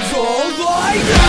Roll like